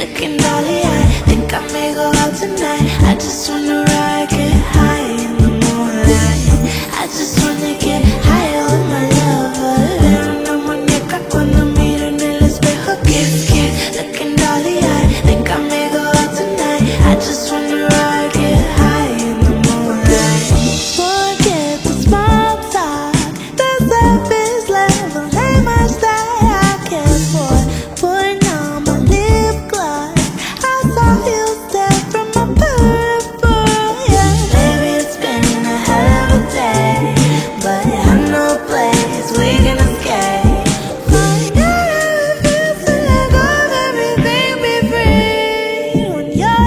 looking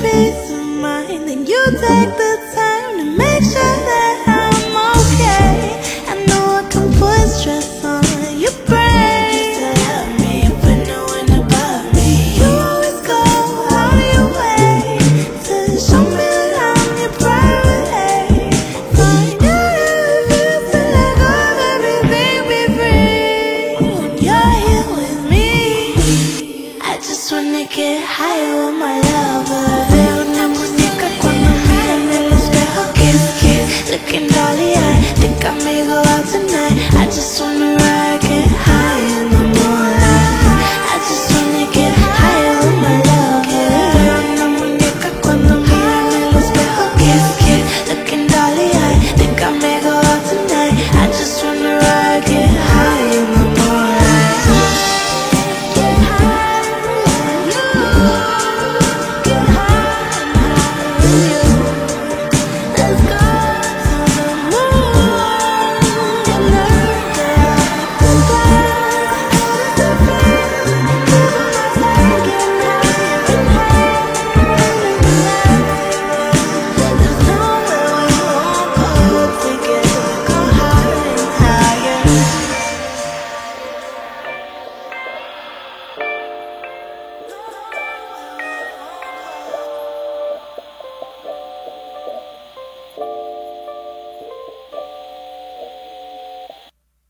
peace of mind And you take the time to make sure that I'm okay. I know I can put stress on your brain. You used to love me and put no one above me. You always go out your way To show me that I'm your priority. So I do refuse to let go of everything, be free When you're here with me I just wanna get higher with my lover. Got me go out